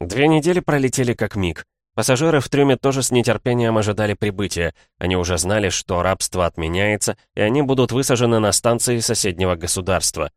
Две недели пролетели как миг. Пассажиры в трюме тоже с нетерпением ожидали прибытия. Они уже знали, что рабство отменяется, и они будут высажены на станции соседнего государства.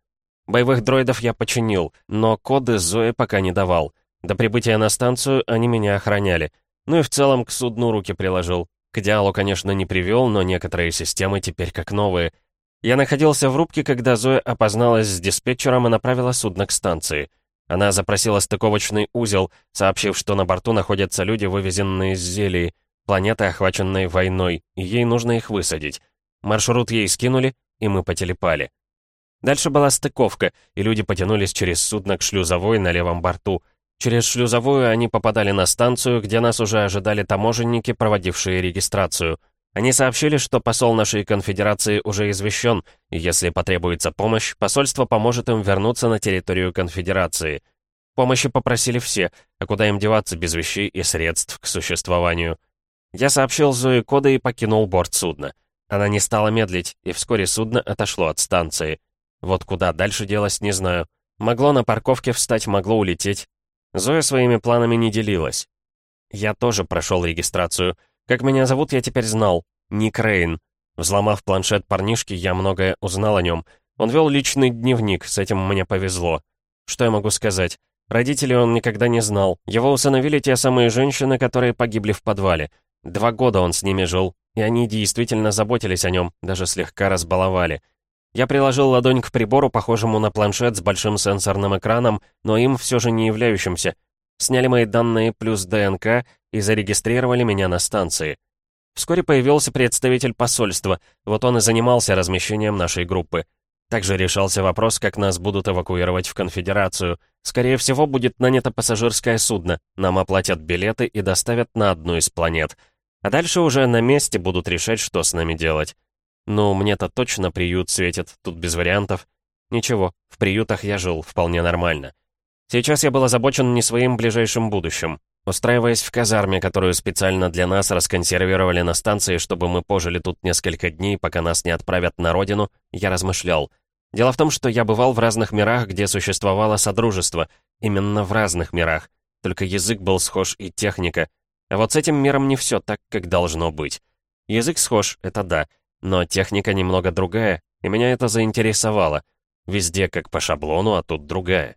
Боевых дроидов я починил, но коды Зои пока не давал. До прибытия на станцию они меня охраняли. Ну и в целом к судну руки приложил. К идеалу, конечно, не привел, но некоторые системы теперь как новые. Я находился в рубке, когда Зоя опозналась с диспетчером и направила судно к станции. Она запросила стыковочный узел, сообщив, что на борту находятся люди, вывезенные из Зелии, планеты, охваченной войной, и ей нужно их высадить. Маршрут ей скинули, и мы потелепали. Дальше была стыковка, и люди потянулись через судно к шлюзовой на левом борту. Через шлюзовую они попадали на станцию, где нас уже ожидали таможенники, проводившие регистрацию — они сообщили, что посол нашей конфедерации уже извещен, и если потребуется помощь, посольство поможет им вернуться на территорию конфедерации. Помощи попросили все, а куда им деваться без вещей и средств к существованию. Я сообщил Зои коды и покинул борт судна. Она не стала медлить, и вскоре судно отошло от станции. Вот куда дальше делась, не знаю. Могло на парковке встать, могло улететь. Зоя своими планами не делилась. Я тоже прошел регистрацию — как меня зовут, я теперь знал. Ник Рейн. Взломав планшет парнишки, я многое узнал о нем. Он вел личный дневник, с этим мне повезло. Что я могу сказать? Родителей он никогда не знал. Его усыновили те самые женщины, которые погибли в подвале. Два года он с ними жил, и они действительно заботились о нем, даже слегка разбаловали. Я приложил ладонь к прибору, похожему на планшет с большим сенсорным экраном, но им все же не являющимся. Сняли мои данные плюс ДНК и зарегистрировали меня на станции. Вскоре появился представитель посольства, вот он и занимался размещением нашей группы. Также решался вопрос, как нас будут эвакуировать в конфедерацию. Скорее всего, будет нанято пассажирское судно, нам оплатят билеты и доставят на одну из планет. А дальше уже на месте будут решать, что с нами делать. Ну, мне-то точно приют светит, тут без вариантов. Ничего, в приютах я жил вполне нормально. Сейчас я был озабочен не своим ближайшим будущим. Устраиваясь в казарме, которую специально для нас расконсервировали на станции, чтобы мы пожили тут несколько дней, пока нас не отправят на родину, я размышлял. Дело в том, что я бывал в разных мирах, где существовало Содружество. Именно в разных мирах. Только язык был схож и техника. А вот с этим миром не все так, как должно быть. Язык схож, это да, но техника немного другая, и меня это заинтересовало. Везде как по шаблону, а тут другая.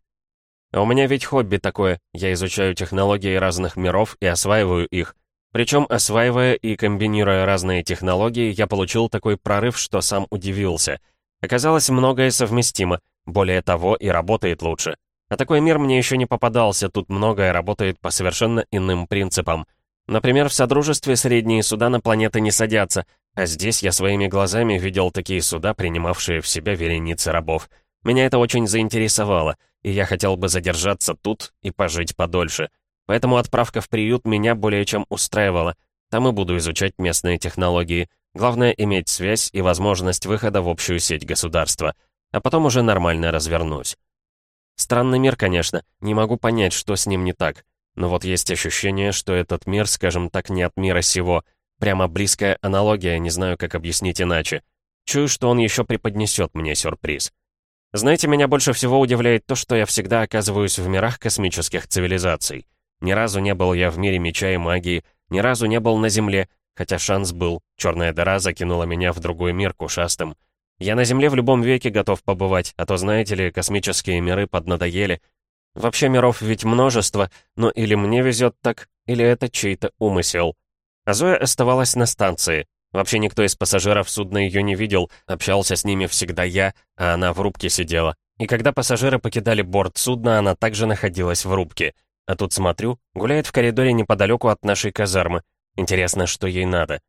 У меня ведь хобби такое. Я изучаю технологии разных миров и осваиваю их. Причем, осваивая и комбинируя разные технологии, я получил такой прорыв, что сам удивился. Оказалось, многое совместимо. Более того, и работает лучше. А такой мир мне еще не попадался, тут многое работает по совершенно иным принципам. Например, в Содружестве средние суда на планеты не садятся, а здесь я своими глазами видел такие суда, принимавшие в себя вереницы рабов. Меня это очень заинтересовало, и я хотел бы задержаться тут и пожить подольше. Поэтому отправка в приют меня более чем устраивала. Там и буду изучать местные технологии. Главное — иметь связь и возможность выхода в общую сеть государства. А потом уже нормально развернусь. Странный мир, конечно. Не могу понять, что с ним не так. Но вот есть ощущение, что этот мир, скажем так, не от мира сего. Прямо близкая аналогия, не знаю, как объяснить иначе. Чую, что он еще преподнесет мне сюрприз. Знаете, меня больше всего удивляет то, что я всегда оказываюсь в мирах космических цивилизаций. Ни разу не был я в мире меча и магии, ни разу не был на Земле, хотя шанс был. Черная дыра закинула меня в другой мир к ушастым. Я на Земле в любом веке готов побывать, а то, знаете ли, космические миры поднадоели. Вообще миров ведь множество, но или мне везет так, или это чей-то умысел. А Зоя оставалась на станции. Вообще никто из пассажиров судна ее не видел, общался с ними всегда я, а она в рубке сидела. И когда пассажиры покидали борт судна, она также находилась в рубке. А тут смотрю, гуляет в коридоре неподалеку от нашей казармы. Интересно, что ей надо.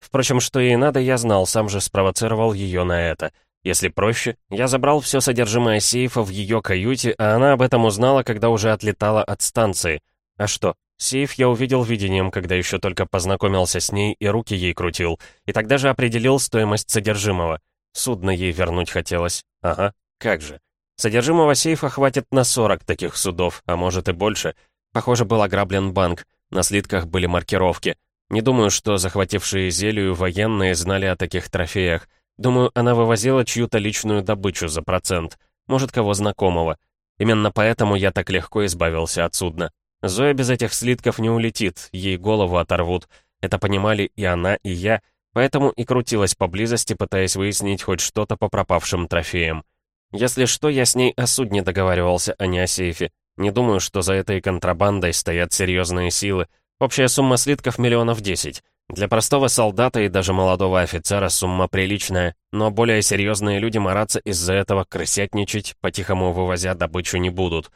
Впрочем, что ей надо, я знал, сам же спровоцировал ее на это. Если проще, я забрал все содержимое сейфа в ее каюте, а она об этом узнала, когда уже отлетала от станции. А что, Сейф я увидел видением, когда еще только познакомился с ней и руки ей крутил, и тогда же определил стоимость содержимого. Судно ей вернуть хотелось. Ага, как же. Содержимого сейфа хватит на 40 таких судов, а может и больше. Похоже, был ограблен банк, на слитках были маркировки. Не думаю, что захватившие зелью военные знали о таких трофеях. Думаю, она вывозила чью-то личную добычу за процент. Может, кого знакомого. Именно поэтому я так легко избавился от судна. Зоя без этих слитков не улетит, ей голову оторвут. Это понимали и она, и я, поэтому и крутилась поблизости, пытаясь выяснить хоть что-то по пропавшим трофеям. Если что, я с ней о судне договаривался, а не о сейфе. Не думаю, что за этой контрабандой стоят серьезные силы. Общая сумма слитков миллионов десять. Для простого солдата и даже молодого офицера сумма приличная, но более серьезные люди мараться из-за этого крысятничать, по-тихому вывозя добычу не будут.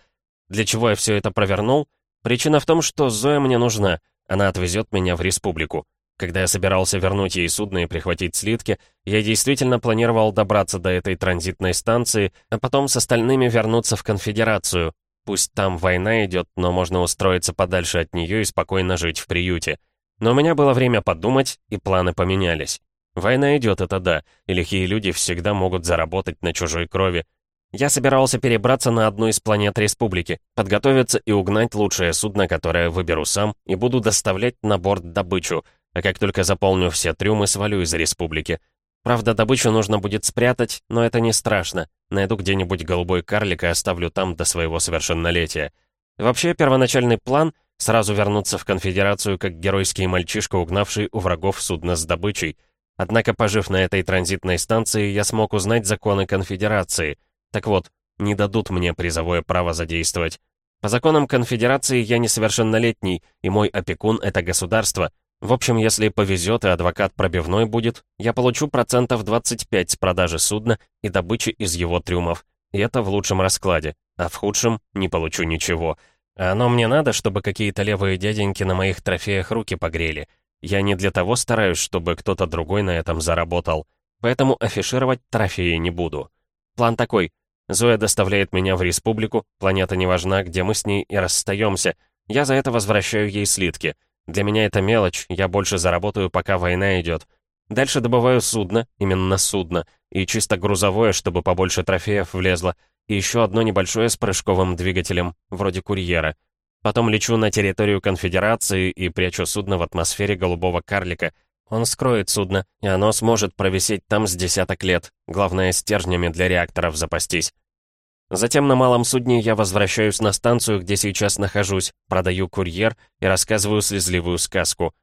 Для чего я все это провернул? Причина в том, что Зоя мне нужна, она отвезет меня в республику. Когда я собирался вернуть ей судно и прихватить слитки, я действительно планировал добраться до этой транзитной станции, а потом с остальными вернуться в конфедерацию. Пусть там война идет, но можно устроиться подальше от нее и спокойно жить в приюте. Но у меня было время подумать, и планы поменялись. Война идет, это да, и лихие люди всегда могут заработать на чужой крови. Я собирался перебраться на одну из планет Республики, подготовиться и угнать лучшее судно, которое выберу сам, и буду доставлять на борт добычу, а как только заполню все трюмы, свалю из Республики. Правда, добычу нужно будет спрятать, но это не страшно. Найду где-нибудь голубой карлик и оставлю там до своего совершеннолетия. Вообще, первоначальный план — сразу вернуться в конфедерацию как геройский мальчишка, угнавший у врагов судно с добычей. Однако, пожив на этой транзитной станции, я смог узнать законы конфедерации. Так вот, не дадут мне призовое право задействовать. По законам конфедерации я несовершеннолетний, и мой опекун — это государство — в общем, если повезет и адвокат пробивной будет, я получу процентов 25 с продажи судна и добычи из его трюмов. И это в лучшем раскладе, а в худшем не получу ничего. А оно мне надо, чтобы какие-то левые дяденьки на моих трофеях руки погрели. Я не для того стараюсь, чтобы кто-то другой на этом заработал. Поэтому афишировать трофеи не буду. План такой. Зоя доставляет меня в республику, планета не важна, где мы с ней и расстаемся. Я за это возвращаю ей слитки — для меня это мелочь, я больше заработаю, пока война идет. Дальше добываю судно, именно судно, и чисто грузовое, чтобы побольше трофеев влезло, и еще одно небольшое с прыжковым двигателем, вроде курьера. Потом лечу на территорию конфедерации и прячу судно в атмосфере голубого карлика. Он скроет судно, и оно сможет провисеть там с десяток лет. Главное, стержнями для реакторов запастись. Затем на малом судне я возвращаюсь на станцию, где сейчас нахожусь, продаю курьер и рассказываю слезливую сказку.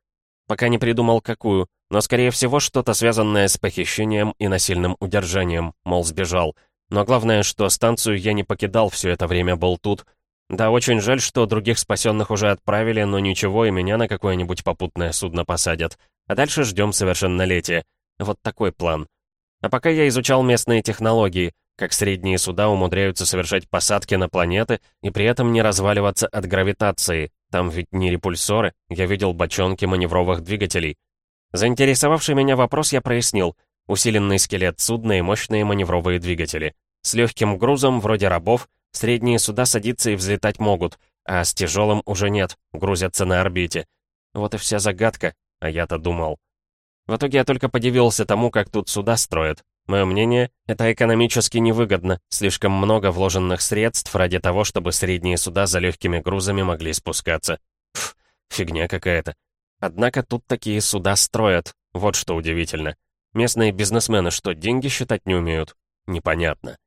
Пока не придумал какую, но, скорее всего, что-то связанное с похищением и насильным удержанием, мол, сбежал. Но главное, что станцию я не покидал все это время, был тут. Да, очень жаль, что других спасенных уже отправили, но ничего, и меня на какое-нибудь попутное судно посадят. А дальше ждем совершеннолетия. Вот такой план. А пока я изучал местные технологии — как средние суда умудряются совершать посадки на планеты и при этом не разваливаться от гравитации. Там ведь не репульсоры, я видел бочонки маневровых двигателей. Заинтересовавший меня вопрос я прояснил. Усиленный скелет судна и мощные маневровые двигатели. С легким грузом, вроде рабов, средние суда садиться и взлетать могут, а с тяжелым уже нет, грузятся на орбите. Вот и вся загадка, а я-то думал. В итоге я только подивился тому, как тут суда строят. Мое мнение, это экономически невыгодно, слишком много вложенных средств ради того, чтобы средние суда за легкими грузами могли спускаться. Пф, фигня какая-то. Однако тут такие суда строят, вот что удивительно. Местные бизнесмены что, деньги считать не умеют? Непонятно.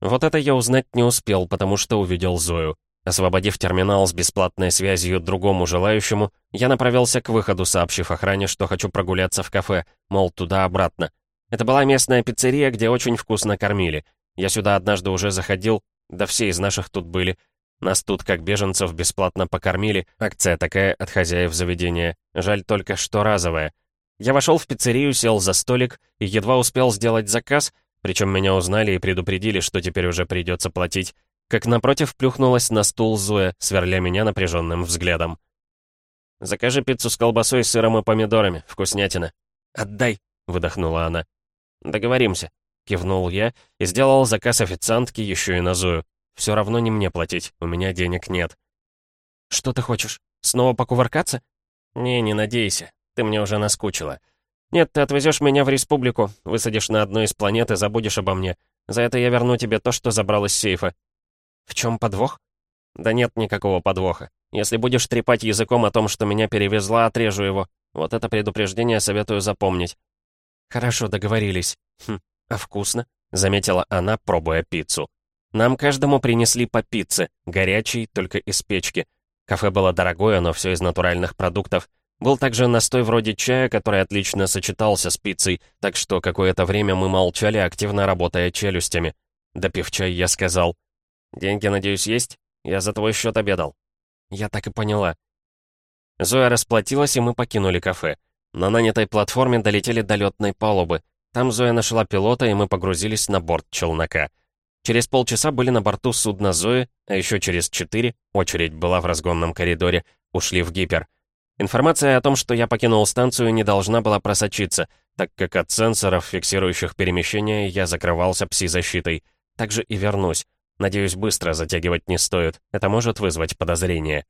Вот это я узнать не успел, потому что увидел Зою. Освободив терминал с бесплатной связью другому желающему, я направился к выходу, сообщив охране, что хочу прогуляться в кафе, мол, туда-обратно. Это была местная пиццерия, где очень вкусно кормили. Я сюда однажды уже заходил, да все из наших тут были. Нас тут, как беженцев, бесплатно покормили. Акция такая от хозяев заведения. Жаль только, что разовая. Я вошел в пиццерию, сел за столик и едва успел сделать заказ, причем меня узнали и предупредили, что теперь уже придется платить, как напротив плюхнулась на стул Зоя, сверля меня напряженным взглядом. «Закажи пиццу с колбасой, сыром и помидорами. Вкуснятина». «Отдай», — выдохнула она. «Договоримся», — кивнул я и сделал заказ официантки еще и на Зою. «Все равно не мне платить, у меня денег нет». «Что ты хочешь? Снова покувыркаться?» «Не, не надейся, ты мне уже наскучила. Нет, ты отвезешь меня в республику, высадишь на одной из планет и забудешь обо мне. За это я верну тебе то, что забрал из сейфа». «В чем подвох?» «Да нет никакого подвоха. Если будешь трепать языком о том, что меня перевезла, отрежу его. Вот это предупреждение советую запомнить. «Хорошо, договорились. Хм, а вкусно?» — заметила она, пробуя пиццу. «Нам каждому принесли по пицце, горячей, только из печки. Кафе было дорогое, но все из натуральных продуктов. Был также настой вроде чая, который отлично сочетался с пиццей, так что какое-то время мы молчали, активно работая челюстями. Допив чай, я сказал, «Деньги, надеюсь, есть? Я за твой счет обедал». Я так и поняла. Зоя расплатилась, и мы покинули кафе. На нанятой платформе долетели до летной палубы. Там Зоя нашла пилота, и мы погрузились на борт челнока. Через полчаса были на борту судна Зои, а еще через четыре, очередь была в разгонном коридоре, ушли в гипер. Информация о том, что я покинул станцию, не должна была просочиться, так как от сенсоров, фиксирующих перемещение, я закрывался пси-защитой. Также и вернусь. Надеюсь, быстро затягивать не стоит. Это может вызвать подозрение.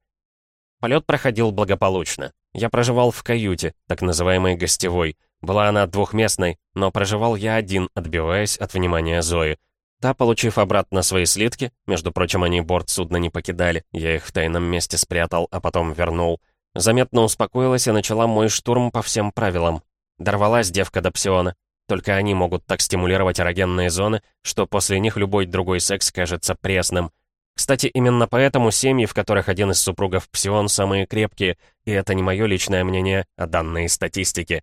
Полет проходил благополучно. Я проживал в каюте, так называемой гостевой. Была она двухместной, но проживал я один, отбиваясь от внимания Зои. Та, получив обратно свои слитки, между прочим, они борт судна не покидали, я их в тайном месте спрятал, а потом вернул, заметно успокоилась и начала мой штурм по всем правилам. Дорвалась девка до псиона. Только они могут так стимулировать эрогенные зоны, что после них любой другой секс кажется пресным. Кстати, именно поэтому семьи, в которых один из супругов псион, самые крепкие, и это не мое личное мнение, а данные статистики.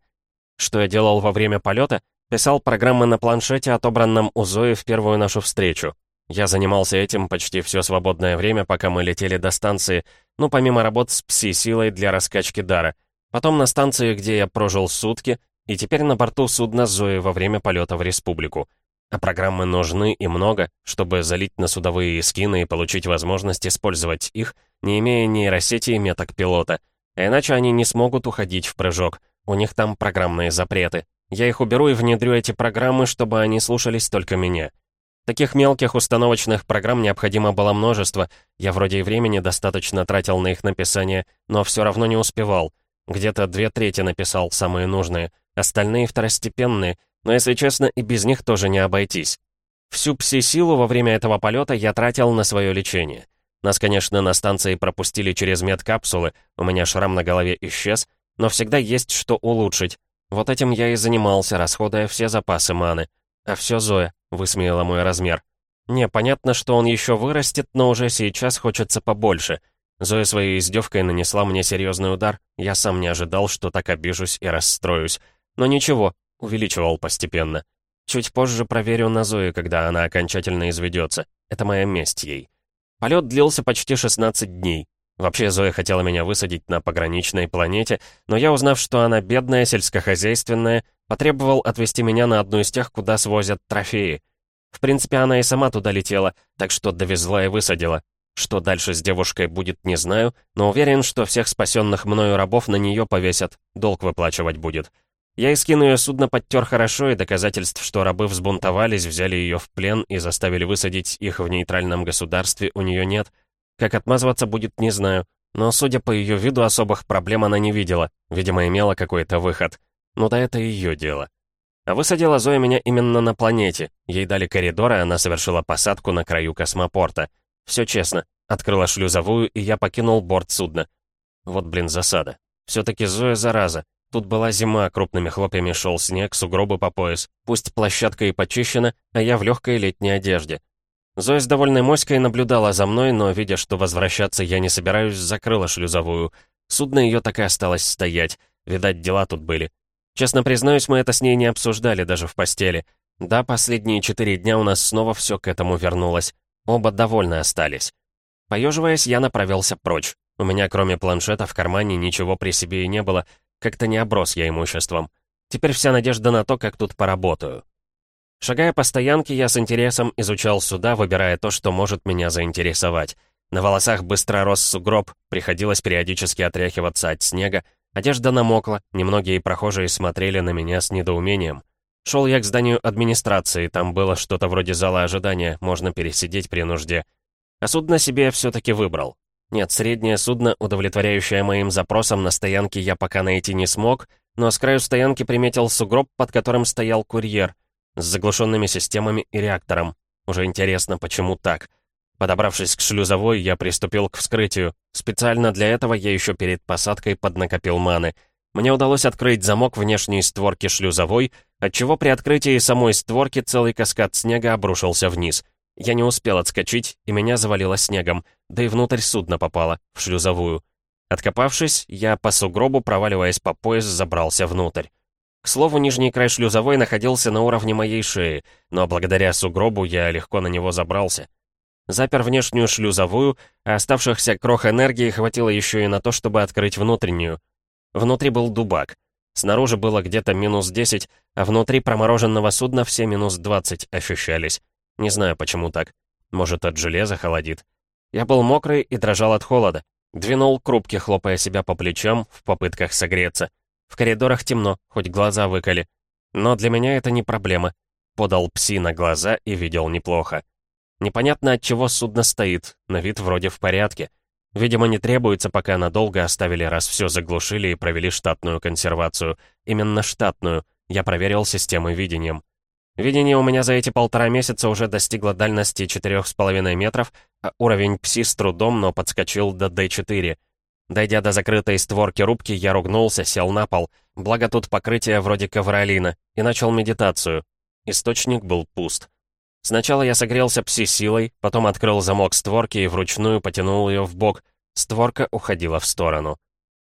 Что я делал во время полета? Писал программы на планшете, отобранном у Зои в первую нашу встречу. Я занимался этим почти все свободное время, пока мы летели до станции, ну, помимо работ с пси-силой для раскачки дара. Потом на станции, где я прожил сутки, и теперь на борту судна Зои во время полета в республику. А программы нужны и много, чтобы залить на судовые скины и получить возможность использовать их, не имея нейросети и меток пилота. Иначе они не смогут уходить в прыжок. У них там программные запреты. Я их уберу и внедрю эти программы, чтобы они слушались только меня. Таких мелких установочных программ необходимо было множество. Я вроде и времени достаточно тратил на их написание, но все равно не успевал. Где-то две трети написал, самые нужные. Остальные второстепенные, но, если честно, и без них тоже не обойтись. Всю пси-силу во время этого полета я тратил на свое лечение. Нас, конечно, на станции пропустили через медкапсулы, у меня шрам на голове исчез, но всегда есть что улучшить. Вот этим я и занимался, расходуя все запасы маны. А все Зоя, высмеяла мой размер. Не, понятно, что он еще вырастет, но уже сейчас хочется побольше. Зоя своей издевкой нанесла мне серьезный удар. Я сам не ожидал, что так обижусь и расстроюсь. Но ничего, увеличивал постепенно. Чуть позже проверю на Зоe, когда она окончательно изведется. Это моя месть ей. Полет длился почти 16 дней. Вообще, Зоя хотела меня высадить на пограничной планете, но я, узнав, что она бедная, сельскохозяйственная, потребовал отвезти меня на одну из тех, куда свозят трофеи. В принципе, она и сама туда летела, так что довезла и высадила. Что дальше с девушкой будет, не знаю, но уверен, что всех спасенных мною рабов на нее повесят, долг выплачивать будет. Я и скину ее судно подтер хорошо, и доказательств, что рабы взбунтовались, взяли ее в плен и заставили высадить их в нейтральном государстве, у нее нет — как отмазываться будет, не знаю. Но, судя по ее виду, особых проблем она не видела. Видимо, имела какой-то выход. Ну да это ее дело. А высадила Зоя меня именно на планете. Ей дали коридор, и она совершила посадку на краю космопорта. Все честно. Открыла шлюзовую, и я покинул борт судна. Вот, блин, засада. Все-таки Зоя зараза. Тут была зима, крупными хлопьями шел снег, сугробы по пояс. Пусть площадка и почищена, а я в легкой летней одежде. Зоя с довольной моськой наблюдала за мной, но, видя, что возвращаться я не собираюсь, закрыла шлюзовую. Судно ее так и осталось стоять. Видать, дела тут были. Честно признаюсь, мы это с ней не обсуждали даже в постели. Да, последние четыре дня у нас снова все к этому вернулось. Оба довольны остались. Поеживаясь, я направился прочь. У меня, кроме планшета, в кармане ничего при себе и не было. Как-то не оброс я имуществом. Теперь вся надежда на то, как тут поработаю. Шагая по стоянке, я с интересом изучал суда, выбирая то, что может меня заинтересовать. На волосах быстро рос сугроб, приходилось периодически отряхиваться от снега. Одежда намокла, немногие прохожие смотрели на меня с недоумением. Шел я к зданию администрации, там было что-то вроде зала ожидания, можно пересидеть при нужде. А судно себе я все-таки выбрал. Нет, среднее судно, удовлетворяющее моим запросам на стоянке, я пока найти не смог, но с краю стоянки приметил сугроб, под которым стоял курьер — с заглушенными системами и реактором. Уже интересно, почему так. Подобравшись к шлюзовой, я приступил к вскрытию. Специально для этого я еще перед посадкой поднакопил маны. Мне удалось открыть замок внешней створки шлюзовой, отчего при открытии самой створки целый каскад снега обрушился вниз. Я не успел отскочить, и меня завалило снегом, да и внутрь судна попало, в шлюзовую. Откопавшись, я по сугробу, проваливаясь по пояс, забрался внутрь. К слову, нижний край шлюзовой находился на уровне моей шеи, но благодаря сугробу я легко на него забрался. Запер внешнюю шлюзовую, а оставшихся крох энергии хватило еще и на то, чтобы открыть внутреннюю. Внутри был дубак. Снаружи было где-то минус 10, а внутри промороженного судна все минус 20 ощущались. Не знаю, почему так. Может, от железа холодит. Я был мокрый и дрожал от холода. Двинул к рубке, хлопая себя по плечам, в попытках согреться. В коридорах темно, хоть глаза выколи. Но для меня это не проблема. Подал пси на глаза и видел неплохо. Непонятно, от чего судно стоит, на вид вроде в порядке. Видимо, не требуется, пока надолго оставили, раз все заглушили и провели штатную консервацию. Именно штатную. Я проверил системы видением. Видение у меня за эти полтора месяца уже достигло дальности 4,5 метров, а уровень пси с трудом, но подскочил до D4. Дойдя до закрытой створки рубки, я ругнулся, сел на пол. Благо тут покрытие вроде ковролина. И начал медитацию. Источник был пуст. Сначала я согрелся пси-силой, потом открыл замок створки и вручную потянул ее в бок. Створка уходила в сторону.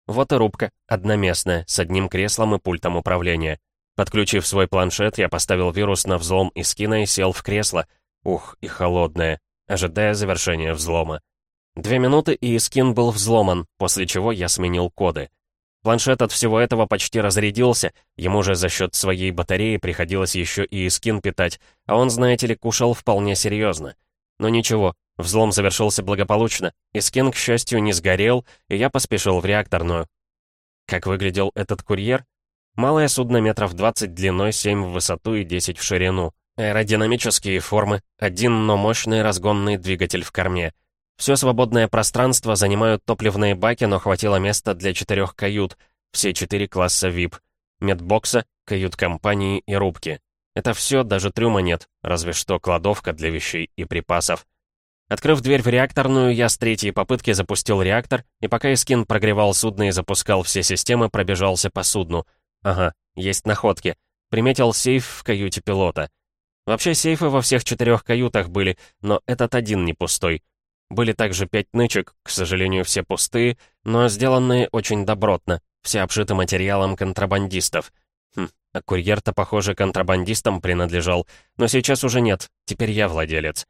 Вот и рубка, одноместная, с одним креслом и пультом управления. Подключив свой планшет, я поставил вирус на взлом и скина и сел в кресло. Ух, и холодное, ожидая завершения взлома. Две минуты, и Искин был взломан, после чего я сменил коды. Планшет от всего этого почти разрядился, ему же за счет своей батареи приходилось еще и Искин питать, а он, знаете ли, кушал вполне серьезно. Но ничего, взлом завершился благополучно, Искин, к счастью, не сгорел, и я поспешил в реакторную. Как выглядел этот курьер? Малое судно метров 20 длиной, 7 в высоту и 10 в ширину. Аэродинамические формы, один, но мощный разгонный двигатель в корме — все свободное пространство занимают топливные баки, но хватило места для четырех кают, все четыре класса VIP, медбокса, кают-компании и рубки. Это все, даже трюма нет, разве что кладовка для вещей и припасов. Открыв дверь в реакторную, я с третьей попытки запустил реактор, и пока Искин прогревал судно и запускал все системы, пробежался по судну. Ага, есть находки. Приметил сейф в каюте пилота. Вообще сейфы во всех четырех каютах были, но этот один не пустой. Были также пять нычек, к сожалению, все пустые, но сделанные очень добротно, все обшиты материалом контрабандистов. Хм, а курьер-то, похоже, контрабандистам принадлежал, но сейчас уже нет, теперь я владелец.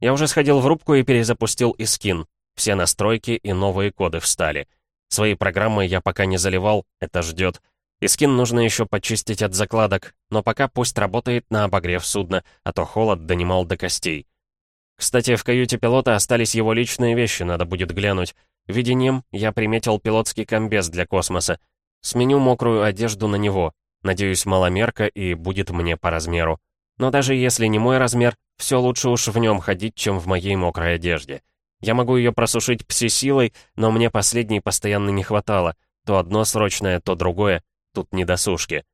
Я уже сходил в рубку и перезапустил Искин. Все настройки и новые коды встали. Свои программы я пока не заливал, это ждет. Искин нужно еще почистить от закладок, но пока пусть работает на обогрев судна, а то холод донимал до костей. Кстати, в каюте пилота остались его личные вещи, надо будет глянуть. Видением я приметил пилотский комбез для космоса. Сменю мокрую одежду на него. Надеюсь, маломерка и будет мне по размеру. Но даже если не мой размер, все лучше уж в нем ходить, чем в моей мокрой одежде. Я могу ее просушить пси-силой, но мне последней постоянно не хватало. То одно срочное, то другое. Тут не до сушки.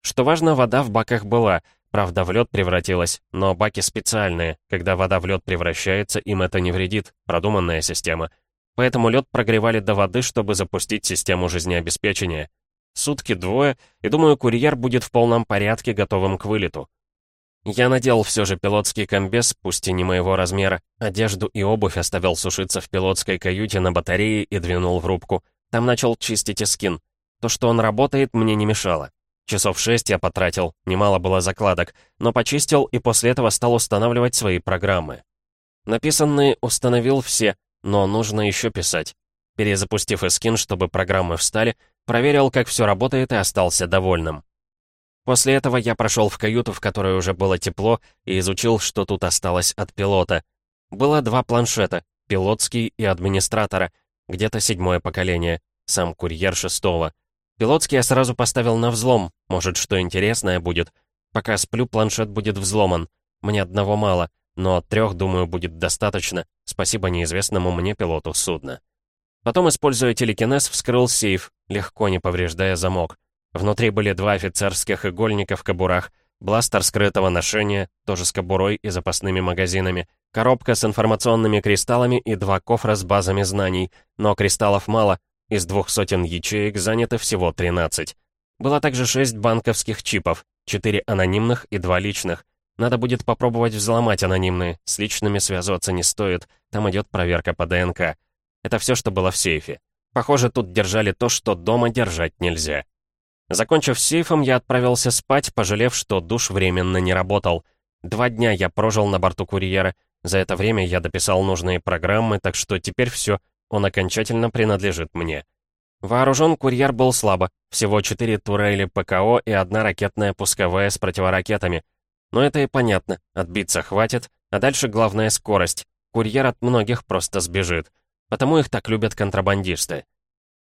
Что важно, вода в баках была, Правда, в лед превратилась, но баки специальные. Когда вода в лед превращается, им это не вредит. Продуманная система. Поэтому лед прогревали до воды, чтобы запустить систему жизнеобеспечения. Сутки двое, и думаю, курьер будет в полном порядке, готовым к вылету. Я надел все же пилотский комбез, пусть и не моего размера. Одежду и обувь оставил сушиться в пилотской каюте на батарее и двинул в рубку. Там начал чистить эскин. То, что он работает, мне не мешало. Часов шесть я потратил, немало было закладок, но почистил и после этого стал устанавливать свои программы. Написанные установил все, но нужно еще писать. Перезапустив эскин, чтобы программы встали, проверил, как все работает и остался довольным. После этого я прошел в каюту, в которой уже было тепло, и изучил, что тут осталось от пилота. Было два планшета, пилотский и администратора, где-то седьмое поколение, сам курьер шестого. Пилотский я сразу поставил на взлом, может, что интересное будет. Пока сплю, планшет будет взломан. Мне одного мало, но трех, думаю, будет достаточно, спасибо неизвестному мне пилоту судна. Потом, используя телекинез, вскрыл сейф, легко не повреждая замок. Внутри были два офицерских игольника в кобурах, бластер скрытого ношения, тоже с кобурой и запасными магазинами, коробка с информационными кристаллами и два кофра с базами знаний, но кристаллов мало, из двух сотен ячеек заняты всего 13. Было также шесть банковских чипов, четыре анонимных и два личных. Надо будет попробовать взломать анонимные. С личными связываться не стоит. Там идет проверка по ДНК. Это все, что было в сейфе. Похоже, тут держали то, что дома держать нельзя. Закончив сейфом, я отправился спать, пожалев, что душ временно не работал. Два дня я прожил на борту курьера. За это время я дописал нужные программы, так что теперь все, он окончательно принадлежит мне. Вооружен курьер был слабо, всего четыре турели ПКО и одна ракетная пусковая с противоракетами. Но это и понятно, отбиться хватит, а дальше главная скорость. Курьер от многих просто сбежит. Потому их так любят контрабандисты.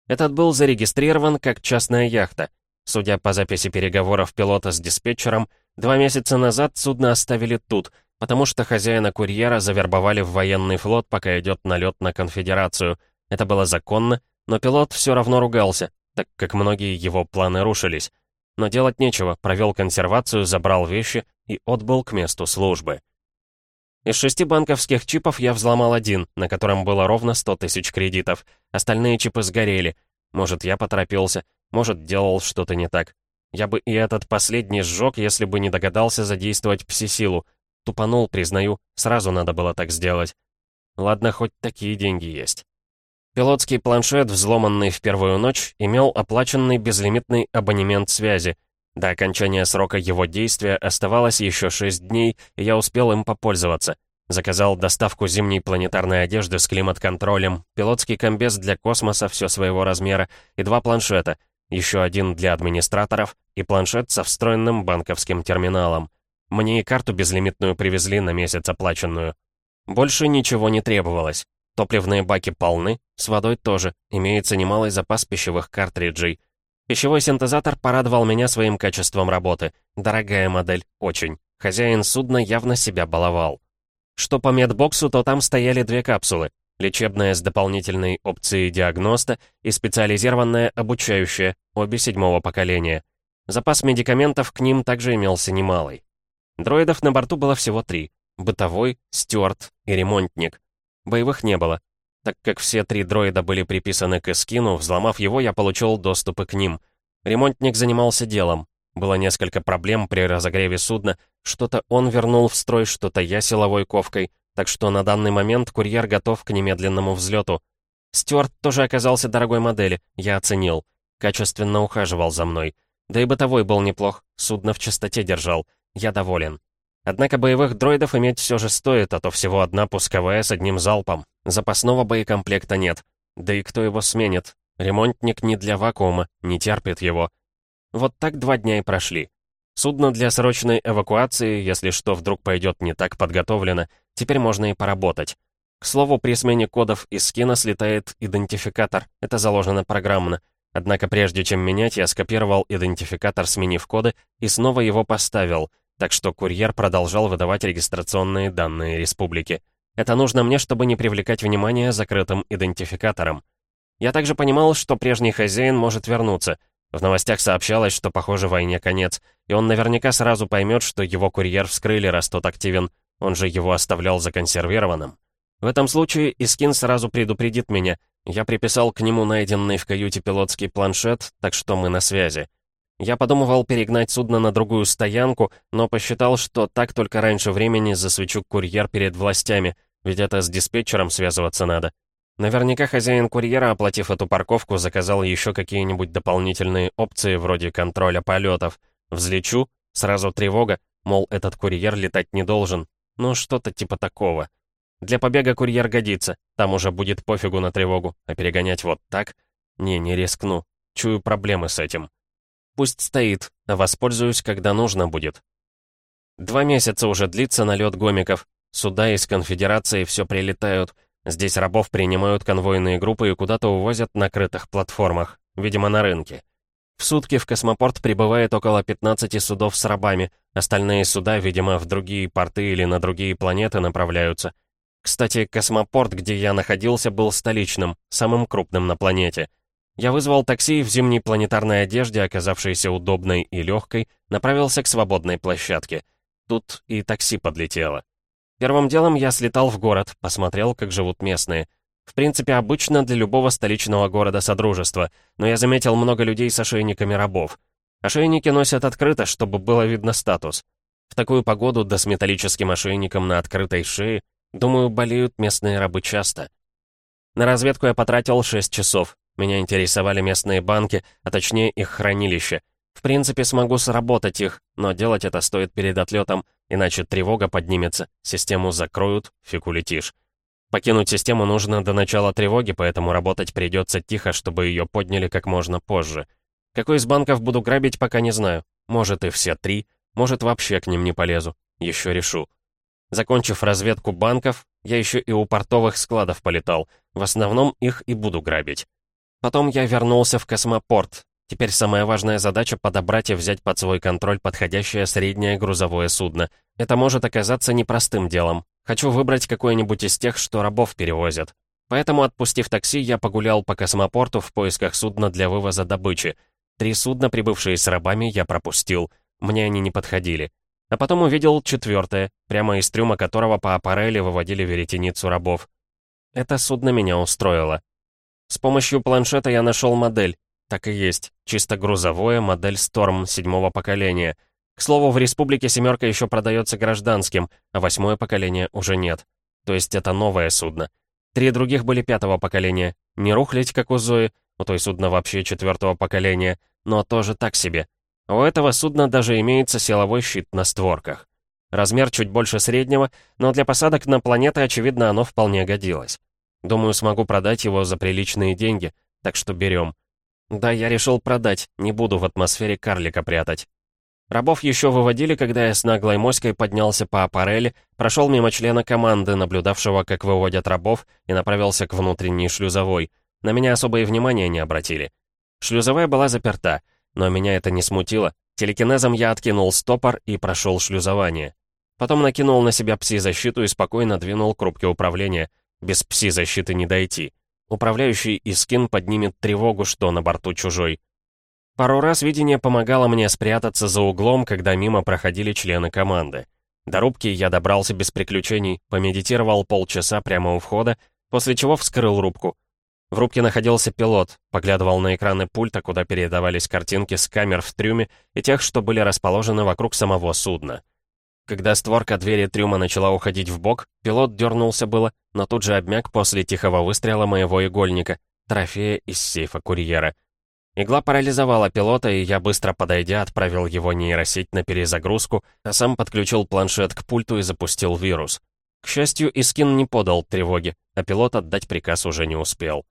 Этот был зарегистрирован как частная яхта. Судя по записи переговоров пилота с диспетчером, два месяца назад судно оставили тут, потому что хозяина курьера завербовали в военный флот, пока идет налет на конфедерацию. Это было законно, но пилот все равно ругался, так как многие его планы рушились. Но делать нечего, провел консервацию, забрал вещи и отбыл к месту службы. Из шести банковских чипов я взломал один, на котором было ровно 100 тысяч кредитов. Остальные чипы сгорели. Может, я поторопился, может, делал что-то не так. Я бы и этот последний сжег, если бы не догадался задействовать пси-силу. Тупанул, признаю, сразу надо было так сделать. Ладно, хоть такие деньги есть. Пилотский планшет, взломанный в первую ночь, имел оплаченный безлимитный абонемент связи. До окончания срока его действия оставалось еще 6 дней, и я успел им попользоваться. Заказал доставку зимней планетарной одежды с климат-контролем, пилотский комбез для космоса все своего размера и два планшета, еще один для администраторов и планшет со встроенным банковским терминалом. Мне и карту безлимитную привезли на месяц оплаченную. Больше ничего не требовалось. Топливные баки полны, с водой тоже, имеется немалый запас пищевых картриджей. Пищевой синтезатор порадовал меня своим качеством работы. Дорогая модель, очень. Хозяин судна явно себя баловал. Что по медбоксу, то там стояли две капсулы. Лечебная с дополнительной опцией диагноста и специализированная обучающая, обе седьмого поколения. Запас медикаментов к ним также имелся немалый. Дроидов на борту было всего три. Бытовой, стюарт и ремонтник. Боевых не было. Так как все три дроида были приписаны к эскину, взломав его, я получил доступы к ним. Ремонтник занимался делом. Было несколько проблем при разогреве судна. Что-то он вернул в строй, что-то я силовой ковкой. Так что на данный момент курьер готов к немедленному взлету. Стюарт тоже оказался дорогой модели, я оценил. Качественно ухаживал за мной. Да и бытовой был неплох, судно в чистоте держал. Я доволен. Однако боевых дроидов иметь все же стоит, а то всего одна пусковая с одним залпом. Запасного боекомплекта нет. Да и кто его сменит? Ремонтник не для вакуума, не терпит его. Вот так два дня и прошли. Судно для срочной эвакуации, если что вдруг пойдет не так подготовлено, теперь можно и поработать. К слову, при смене кодов из скина слетает идентификатор. Это заложено программно. Однако прежде чем менять, я скопировал идентификатор, сменив коды, и снова его поставил — так что курьер продолжал выдавать регистрационные данные республики. Это нужно мне, чтобы не привлекать внимание закрытым идентификатором. Я также понимал, что прежний хозяин может вернуться. В новостях сообщалось, что, похоже, войне конец, и он наверняка сразу поймет, что его курьер вскрыли, раз тот активен, он же его оставлял законсервированным. В этом случае Искин сразу предупредит меня. Я приписал к нему найденный в каюте пилотский планшет, так что мы на связи. Я подумывал перегнать судно на другую стоянку, но посчитал, что так только раньше времени засвечу курьер перед властями, ведь это с диспетчером связываться надо. Наверняка хозяин курьера, оплатив эту парковку, заказал еще какие-нибудь дополнительные опции вроде контроля полетов. Взлечу, сразу тревога, мол, этот курьер летать не должен. Ну, что-то типа такого. Для побега курьер годится, там уже будет пофигу на тревогу, а перегонять вот так? Не, не рискну. Чую проблемы с этим. Пусть стоит, а воспользуюсь, когда нужно будет. Два месяца уже длится налет гомиков. Суда из конфедерации все прилетают. Здесь рабов принимают конвойные группы и куда-то увозят на крытых платформах, видимо, на рынке. В сутки в космопорт прибывает около 15 судов с рабами, остальные суда, видимо, в другие порты или на другие планеты направляются. Кстати, космопорт, где я находился, был столичным, самым крупным на планете. Я вызвал такси в зимней планетарной одежде, оказавшейся удобной и легкой, направился к свободной площадке. Тут и такси подлетело. Первым делом я слетал в город, посмотрел, как живут местные. В принципе, обычно для любого столичного города Содружества, но я заметил много людей с ошейниками рабов. Ошейники носят открыто, чтобы было видно статус. В такую погоду, да с металлическим ошейником на открытой шее, думаю, болеют местные рабы часто. На разведку я потратил 6 часов. Меня интересовали местные банки, а точнее их хранилища. В принципе, смогу сработать их, но делать это стоит перед отлетом, иначе тревога поднимется, систему закроют, фиг улетишь. Покинуть систему нужно до начала тревоги, поэтому работать придется тихо, чтобы ее подняли как можно позже. Какой из банков буду грабить, пока не знаю. Может и все три, может вообще к ним не полезу. Еще решу. Закончив разведку банков, я еще и у портовых складов полетал. В основном их и буду грабить. Потом я вернулся в космопорт. Теперь самая важная задача — подобрать и взять под свой контроль подходящее среднее грузовое судно. Это может оказаться непростым делом. Хочу выбрать какое-нибудь из тех, что рабов перевозят. Поэтому, отпустив такси, я погулял по космопорту в поисках судна для вывоза добычи. Три судна, прибывшие с рабами, я пропустил. Мне они не подходили. А потом увидел четвертое, прямо из трюма которого по аппарели выводили веретеницу рабов. Это судно меня устроило. С помощью планшета я нашел модель. Так и есть, чисто грузовое, модель Storm седьмого поколения. К слову, в республике «семерка» еще продается гражданским, а восьмое поколение уже нет. То есть это новое судно. Три других были пятого поколения. Не рухлить, как у Зои, у той судна вообще четвертого поколения, но тоже так себе. У этого судна даже имеется силовой щит на створках. Размер чуть больше среднего, но для посадок на планеты, очевидно, оно вполне годилось. Думаю, смогу продать его за приличные деньги, так что берем. Да, я решил продать, не буду в атмосфере карлика прятать. Рабов еще выводили, когда я с наглой моськой поднялся по аппарели, прошел мимо члена команды, наблюдавшего, как выводят рабов, и направился к внутренней шлюзовой. На меня особое внимание не обратили. Шлюзовая была заперта — но меня это не смутило. Телекинезом я откинул стопор и прошел шлюзование. Потом накинул на себя пси-защиту и спокойно двинул к рубке управления. Без пси-защиты не дойти. Управляющий Искин поднимет тревогу, что на борту чужой. Пару раз видение помогало мне спрятаться за углом, когда мимо проходили члены команды. До рубки я добрался без приключений, помедитировал полчаса прямо у входа, после чего вскрыл рубку — в рубке находился пилот, поглядывал на экраны пульта, куда передавались картинки с камер в трюме и тех, что были расположены вокруг самого судна. Когда створка двери трюма начала уходить в бок, пилот дернулся было, но тут же обмяк после тихого выстрела моего игольника, трофея из сейфа курьера. Игла парализовала пилота, и я, быстро подойдя, отправил его нейросеть на перезагрузку, а сам подключил планшет к пульту и запустил вирус. К счастью, Искин не подал тревоги, а пилот отдать приказ уже не успел.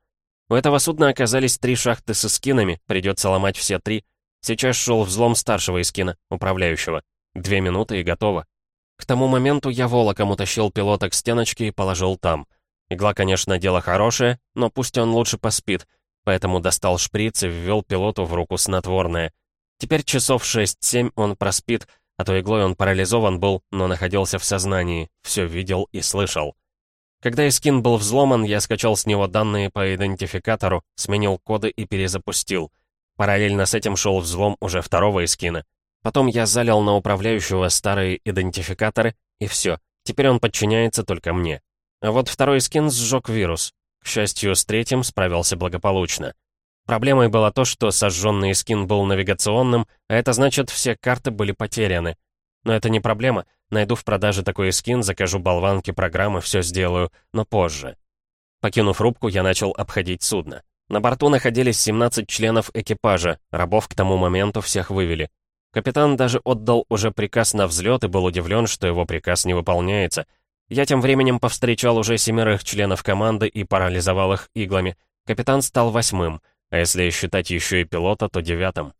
У этого судна оказались три шахты с эскинами, придется ломать все три. Сейчас шел взлом старшего эскина, управляющего. Две минуты и готово. К тому моменту я волоком утащил пилота к стеночке и положил там. Игла, конечно, дело хорошее, но пусть он лучше поспит, поэтому достал шприц и ввел пилоту в руку снотворное. Теперь часов 6-7 он проспит, а то иглой он парализован был, но находился в сознании, все видел и слышал. Когда Искин был взломан, я скачал с него данные по идентификатору, сменил коды и перезапустил. Параллельно с этим шел взлом уже второго Искина. Потом я залил на управляющего старые идентификаторы, и все. Теперь он подчиняется только мне. А вот второй скин сжег вирус. К счастью, с третьим справился благополучно. Проблемой было то, что сожженный скин был навигационным, а это значит, все карты были потеряны. Но это не проблема. Найду в продаже такой скин, закажу болванки программы, все сделаю, но позже. Покинув рубку, я начал обходить судно. На борту находились 17 членов экипажа, рабов к тому моменту всех вывели. Капитан даже отдал уже приказ на взлет и был удивлен, что его приказ не выполняется. Я тем временем повстречал уже семерых членов команды и парализовал их иглами. Капитан стал восьмым, а если считать еще и пилота, то девятым.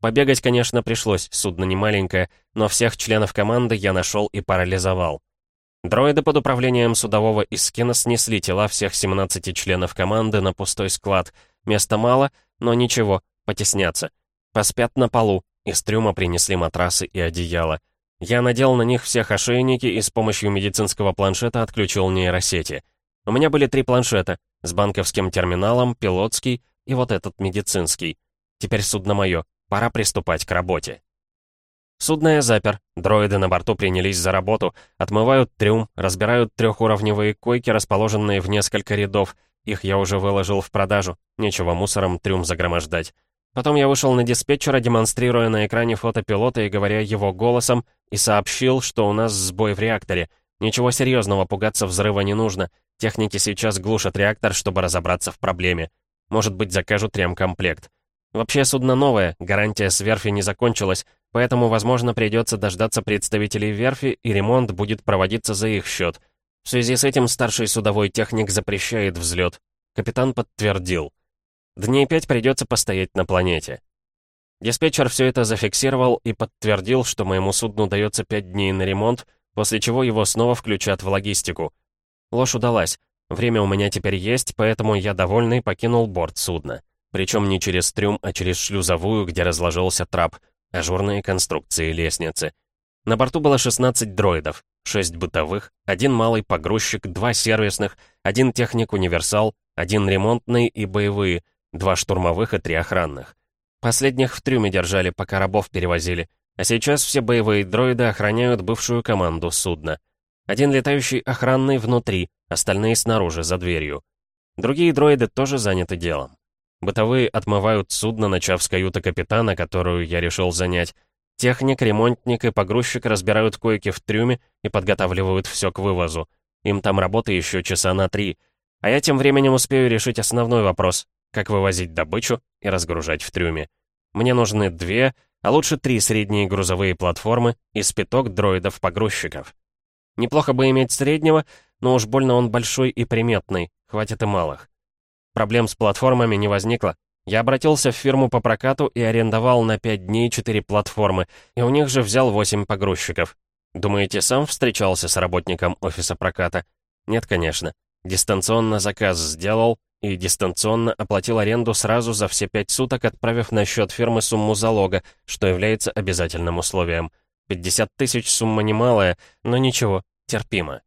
Побегать, конечно, пришлось, судно не маленькое, но всех членов команды я нашел и парализовал. Дроиды под управлением судового Искина снесли тела всех 17 членов команды на пустой склад. Места мало, но ничего, потеснятся. Поспят на полу, из трюма принесли матрасы и одеяло. Я надел на них всех ошейники и с помощью медицинского планшета отключил нейросети. У меня были три планшета, с банковским терминалом, пилотский и вот этот медицинский. Теперь судно мое, Пора приступать к работе. Судно я запер. Дроиды на борту принялись за работу. Отмывают трюм, разбирают трехуровневые койки, расположенные в несколько рядов. Их я уже выложил в продажу. Нечего мусором трюм загромождать. Потом я вышел на диспетчера, демонстрируя на экране фото пилота и говоря его голосом, и сообщил, что у нас сбой в реакторе. Ничего серьезного, пугаться взрыва не нужно. Техники сейчас глушат реактор, чтобы разобраться в проблеме. Может быть, закажут ремкомплект. Вообще, судно новое, гарантия с верфи не закончилась, поэтому, возможно, придется дождаться представителей верфи, и ремонт будет проводиться за их счет. В связи с этим старший судовой техник запрещает взлет. Капитан подтвердил. Дней пять придется постоять на планете. Диспетчер все это зафиксировал и подтвердил, что моему судну дается пять дней на ремонт, после чего его снова включат в логистику. Ложь удалась. Время у меня теперь есть, поэтому я довольный покинул борт судна. Причем не через трюм, а через шлюзовую, где разложился трап, ажурные конструкции лестницы. На борту было 16 дроидов, 6 бытовых, один малый погрузчик, два сервисных, один техник-универсал, один ремонтный и боевые, два штурмовых и три охранных. Последних в трюме держали, пока рабов перевозили, а сейчас все боевые дроиды охраняют бывшую команду судна. Один летающий охранный внутри, остальные снаружи, за дверью. Другие дроиды тоже заняты делом. Бытовые отмывают судно, начав с каюты капитана, которую я решил занять. Техник, ремонтник и погрузчик разбирают койки в трюме и подготавливают все к вывозу. Им там работы еще часа на три. А я тем временем успею решить основной вопрос как вывозить добычу и разгружать в трюме. Мне нужны две, а лучше три средние грузовые платформы и спиток дроидов-погрузчиков. Неплохо бы иметь среднего, но уж больно он большой и приметный, хватит и малых. Проблем с платформами не возникло. Я обратился в фирму по прокату и арендовал на 5 дней 4 платформы, и у них же взял 8 погрузчиков. Думаете, сам встречался с работником офиса проката? Нет, конечно. Дистанционно заказ сделал, и дистанционно оплатил аренду сразу за все пять суток, отправив на счет фирмы сумму залога, что является обязательным условием. 50 тысяч сумма немалая, но ничего, терпимо.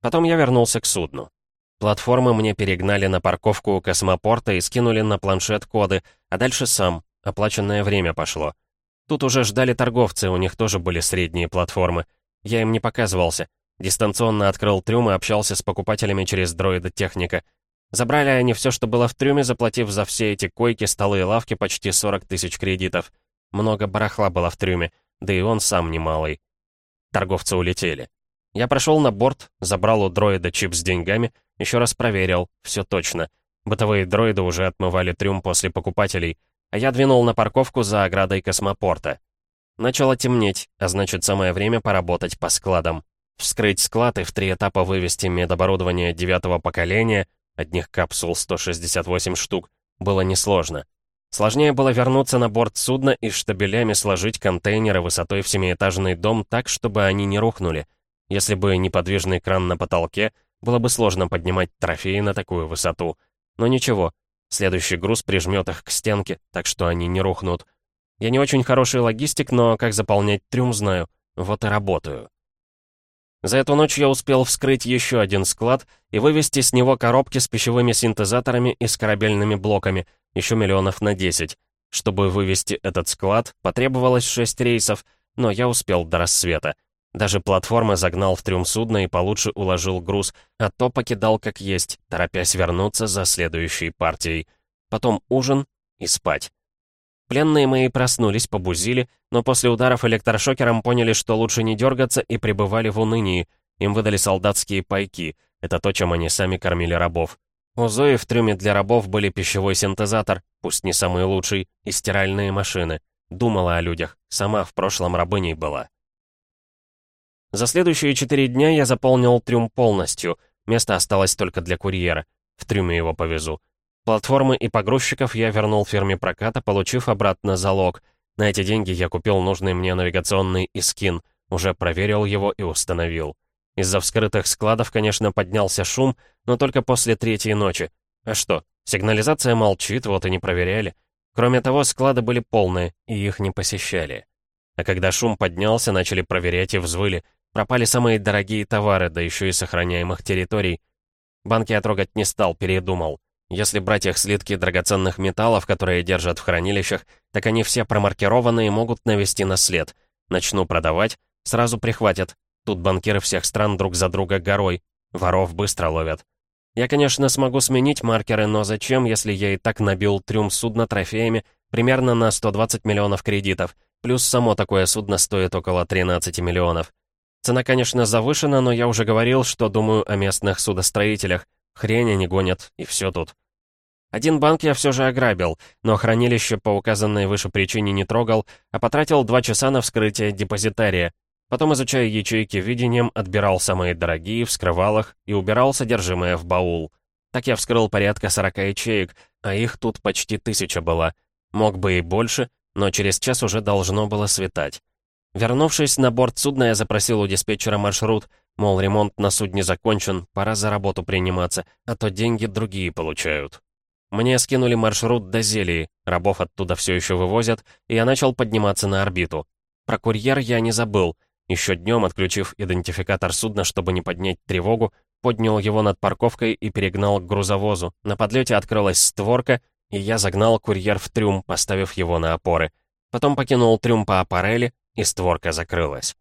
Потом я вернулся к судну. Платформы мне перегнали на парковку у космопорта и скинули на планшет коды, а дальше сам, оплаченное время пошло. Тут уже ждали торговцы, у них тоже были средние платформы. Я им не показывался. Дистанционно открыл трюм и общался с покупателями через дроида техника — Забрали они все, что было в трюме, заплатив за все эти койки, столы и лавки почти 40 тысяч кредитов. Много барахла было в трюме, да и он сам немалый. Торговцы улетели. Я прошел на борт, забрал у дроида чип с деньгами, еще раз проверил, все точно. Бытовые дроиды уже отмывали трюм после покупателей, а я двинул на парковку за оградой космопорта. Начало темнеть, а значит самое время поработать по складам. Вскрыть склад и в три этапа вывести медоборудование девятого поколения, одних капсул 168 штук, было несложно. Сложнее было вернуться на борт судна и штабелями сложить контейнеры высотой в семиэтажный дом так, чтобы они не рухнули. Если бы неподвижный кран на потолке, было бы сложно поднимать трофеи на такую высоту. Но ничего, следующий груз прижмет их к стенке, так что они не рухнут. Я не очень хороший логистик, но как заполнять трюм знаю. Вот и работаю. За эту ночь я успел вскрыть еще один склад и вывести с него коробки с пищевыми синтезаторами и с корабельными блоками, еще миллионов на 10. Чтобы вывести этот склад, потребовалось 6 рейсов, но я успел до рассвета. Даже платформа загнал в трюм судна и получше уложил груз, а то покидал как есть, торопясь вернуться за следующей партией. Потом ужин и спать. Пленные мои проснулись, побузили, но после ударов электрошокером поняли, что лучше не дергаться и пребывали в унынии. Им выдали солдатские пайки. Это то, чем они сами кормили рабов. У Зои в трюме для рабов были пищевой синтезатор, пусть не самый лучший, и стиральные машины. Думала о людях. Сама в прошлом рабыней была. За следующие четыре дня я заполнил трюм полностью. Место осталось только для курьера. В трюме его повезу. Платформы и погрузчиков я вернул фирме проката, получив обратно залог. На эти деньги я купил нужный мне навигационный искин, уже проверил его и установил. Из-за вскрытых складов, конечно, поднялся шум, но только после третьей ночи. А что, сигнализация молчит, вот и не проверяли. Кроме того, склады были полные, и их не посещали. А когда шум поднялся, начали проверять и взвыли. Пропали самые дорогие товары, да еще и сохраняемых территорий. Банки я трогать не стал, передумал. Если брать их слитки драгоценных металлов, которые держат в хранилищах, так они все промаркированы и могут навести на след. Начну продавать, сразу прихватят. Тут банкиры всех стран друг за друга горой. Воров быстро ловят. Я, конечно, смогу сменить маркеры, но зачем, если я и так набил трюм судна трофеями, Примерно на 120 миллионов кредитов. Плюс само такое судно стоит около 13 миллионов. Цена, конечно, завышена, но я уже говорил, что думаю о местных судостроителях. Хрень они гонят, и все тут. Один банк я все же ограбил, но хранилище по указанной выше причине не трогал, а потратил два часа на вскрытие депозитария. Потом, изучая ячейки видением, отбирал самые дорогие, вскрывал их и убирал содержимое в баул. Так я вскрыл порядка 40 ячеек, а их тут почти тысяча была. Мог бы и больше, но через час уже должно было светать. Вернувшись на борт судна, я запросил у диспетчера маршрут, мол, ремонт на судне закончен, пора за работу приниматься, а то деньги другие получают. Мне скинули маршрут до Зелии, рабов оттуда все еще вывозят, и я начал подниматься на орбиту. Про курьер я не забыл. Еще днем, отключив идентификатор судна, чтобы не поднять тревогу, поднял его над парковкой и перегнал к грузовозу. На подлете открылась створка, и я загнал курьер в трюм, поставив его на опоры. Потом покинул трюм по аппарели, и створка закрылась.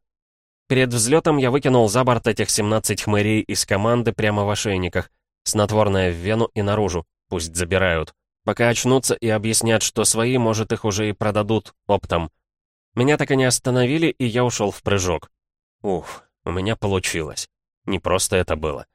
Перед взлетом я выкинул за борт этих 17 хмырей из команды прямо в ошейниках, снотворное в вену и наружу, пусть забирают. Пока очнутся и объяснят, что свои, может, их уже и продадут оптом. Меня так и не остановили, и я ушел в прыжок. Уф, у меня получилось. Не просто это было.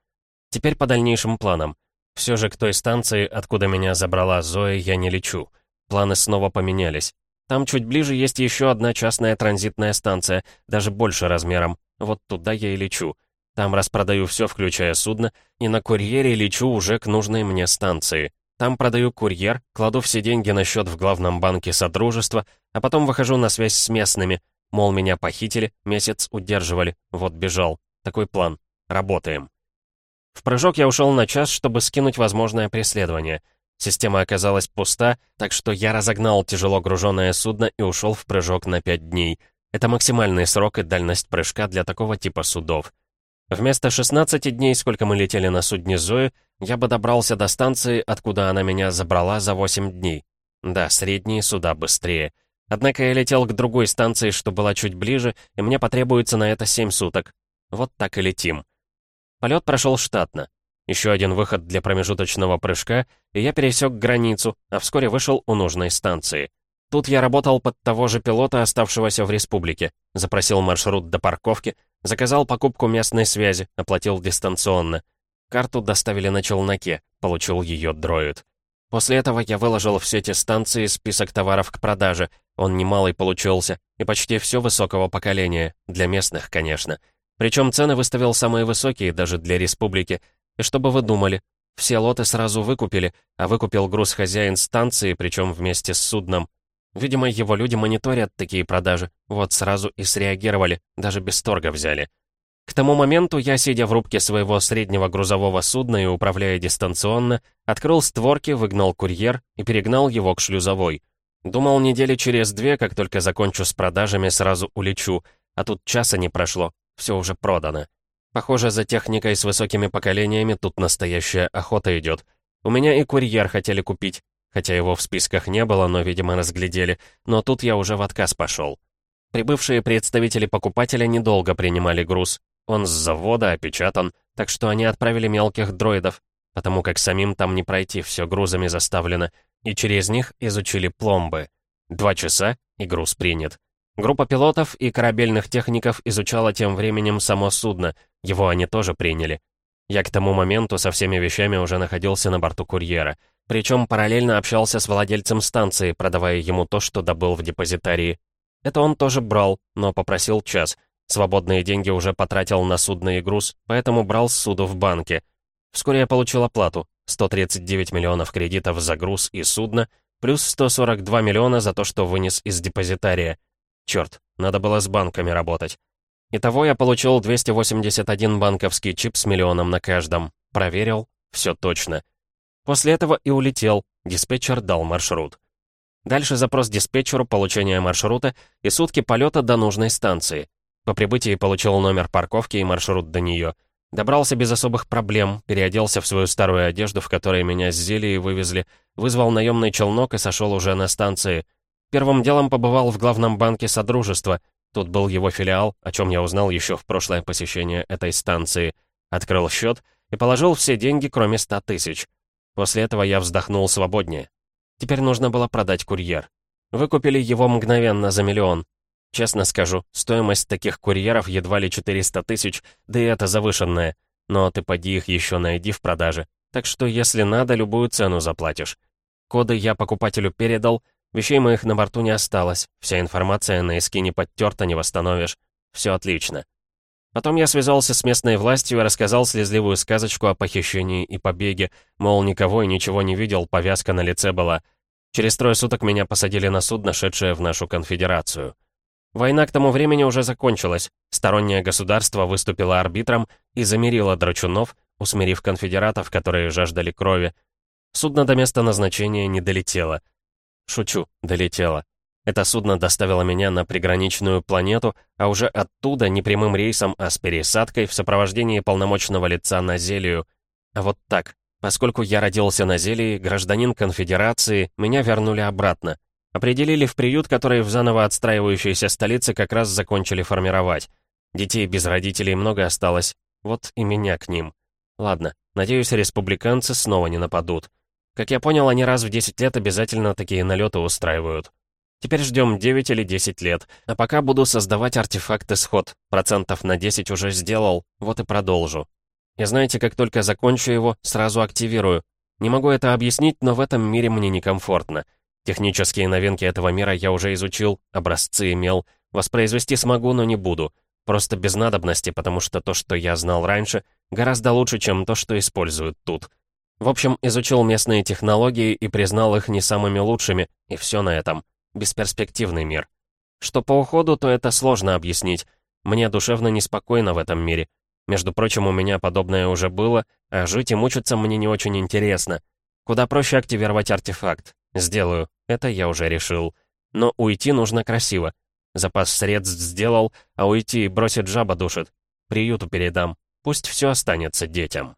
Теперь по дальнейшим планам. Все же к той станции, откуда меня забрала Зоя, я не лечу. Планы снова поменялись. Там чуть ближе есть еще одна частная транзитная станция, даже больше размером. Вот туда я и лечу. Там распродаю все, включая судно, и на курьере лечу уже к нужной мне станции. Там продаю курьер, кладу все деньги на счет в главном банке Содружества, а потом выхожу на связь с местными. Мол, меня похитили, месяц удерживали, вот бежал. Такой план. Работаем. В прыжок я ушел на час, чтобы скинуть возможное преследование. Система оказалась пуста, так что я разогнал тяжело груженное судно и ушел в прыжок на 5 дней. Это максимальный срок и дальность прыжка для такого типа судов. Вместо 16 дней, сколько мы летели на судне Зои, я бы добрался до станции, откуда она меня забрала за 8 дней. Да, средние суда быстрее. Однако я летел к другой станции, что была чуть ближе, и мне потребуется на это 7 суток. Вот так и летим. Полет прошел штатно. Еще один выход для промежуточного прыжка, и я пересек границу, а вскоре вышел у нужной станции. Тут я работал под того же пилота, оставшегося в республике. Запросил маршрут до парковки, заказал покупку местной связи, оплатил дистанционно. Карту доставили на челноке, получил ее дроид. После этого я выложил в сети станции список товаров к продаже. Он немалый получился, и почти все высокого поколения, для местных, конечно. Причем цены выставил самые высокие даже для республики. И что бы вы думали? Все лоты сразу выкупили, а выкупил груз хозяин станции, причем вместе с судном. Видимо, его люди мониторят такие продажи. Вот сразу и среагировали, даже без торга взяли. К тому моменту я, сидя в рубке своего среднего грузового судна и управляя дистанционно, открыл створки, выгнал курьер и перегнал его к шлюзовой. Думал, недели через две, как только закончу с продажами, сразу улечу, а тут часа не прошло, все уже продано. Похоже, за техникой с высокими поколениями тут настоящая охота идет. У меня и курьер хотели купить, хотя его в списках не было, но, видимо, разглядели, но тут я уже в отказ пошел. Прибывшие представители покупателя недолго принимали груз. Он с завода опечатан, так что они отправили мелких дроидов, потому как самим там не пройти, все грузами заставлено, и через них изучили пломбы. Два часа, и груз принят. Группа пилотов и корабельных техников изучала тем временем само судно, его они тоже приняли. Я к тому моменту со всеми вещами уже находился на борту курьера, причем параллельно общался с владельцем станции, продавая ему то, что добыл в депозитарии. Это он тоже брал, но попросил час. Свободные деньги уже потратил на судно и груз, поэтому брал суду в банке. Вскоре я получил оплату — 139 миллионов кредитов за груз и судно, плюс 142 миллиона за то, что вынес из депозитария — Черт, надо было с банками работать. Итого я получил 281 банковский чип с миллионом на каждом. Проверил, все точно. После этого и улетел, диспетчер дал маршрут. Дальше запрос диспетчеру, получение маршрута и сутки полета до нужной станции. По прибытии получил номер парковки и маршрут до нее. Добрался без особых проблем, переоделся в свою старую одежду, в которой меня с Зелии вывезли, вызвал наемный челнок и сошел уже на станции — Первым делом побывал в главном банке Содружества. Тут был его филиал, о чем я узнал еще в прошлое посещение этой станции. Открыл счет и положил все деньги, кроме ста тысяч. После этого я вздохнул свободнее. Теперь нужно было продать курьер. Выкупили его мгновенно за миллион. Честно скажу, стоимость таких курьеров едва ли 400 тысяч, да и это завышенная. Но ты поди их еще найди в продаже. Так что, если надо, любую цену заплатишь. Коды я покупателю передал, вещей моих на борту не осталось, вся информация на эскине подтерта, не восстановишь. Все отлично. Потом я связался с местной властью и рассказал слезливую сказочку о похищении и побеге, мол, никого и ничего не видел, повязка на лице была. Через трое суток меня посадили на судно, шедшее в нашу конфедерацию. Война к тому времени уже закончилась. Стороннее государство выступило арбитром и замерило драчунов, усмирив конфедератов, которые жаждали крови. Судно до места назначения не долетело. Шучу, долетело. Это судно доставило меня на приграничную планету, а уже оттуда не прямым рейсом, а с пересадкой в сопровождении полномочного лица на Зелию. А вот так. Поскольку я родился на Зелии, гражданин конфедерации, меня вернули обратно. Определили в приют, который в заново отстраивающейся столице как раз закончили формировать. Детей без родителей много осталось. Вот и меня к ним. Ладно, надеюсь, республиканцы снова не нападут. Как я понял, они раз в 10 лет обязательно такие налеты устраивают. Теперь ждем 9 или 10 лет. А пока буду создавать артефакт исход. Процентов на 10 уже сделал, вот и продолжу. И знаете, как только закончу его, сразу активирую. Не могу это объяснить, но в этом мире мне некомфортно. Технические новинки этого мира я уже изучил, образцы имел. Воспроизвести смогу, но не буду. Просто без надобности, потому что то, что я знал раньше, гораздо лучше, чем то, что используют тут. В общем, изучил местные технологии и признал их не самыми лучшими, и все на этом бесперспективный мир. Что по уходу, то это сложно объяснить. Мне душевно неспокойно в этом мире. Между прочим, у меня подобное уже было, а жить и мучиться мне не очень интересно. Куда проще активировать артефакт. Сделаю, это я уже решил. Но уйти нужно красиво. Запас средств сделал, а уйти и бросить жаба душит. Приюту передам. Пусть все останется детям.